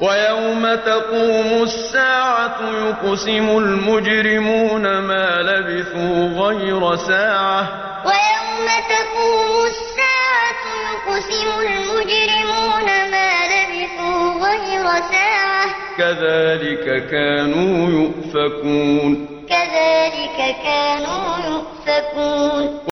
وَيَوْمَ تَقُومُ السَّاعَةُ يُقْسِمُ الْمُجْرِمُونَ مَا لَبِثُوا غَيْرَ سَاعَةٍ ۚ. وَيَوْمَ تَقُومُ السَّاعَةُ يُقْسِمُ الْمُجْرِمُونَ مَا لَبِثُوا غَيْرَ سَاعَةٍ ۚ. كَذَٰلِكَ كَانُوا يُؤْفَكُونَ. كَذَٰلِكَ كَانُوا يُؤْفَكُونَ.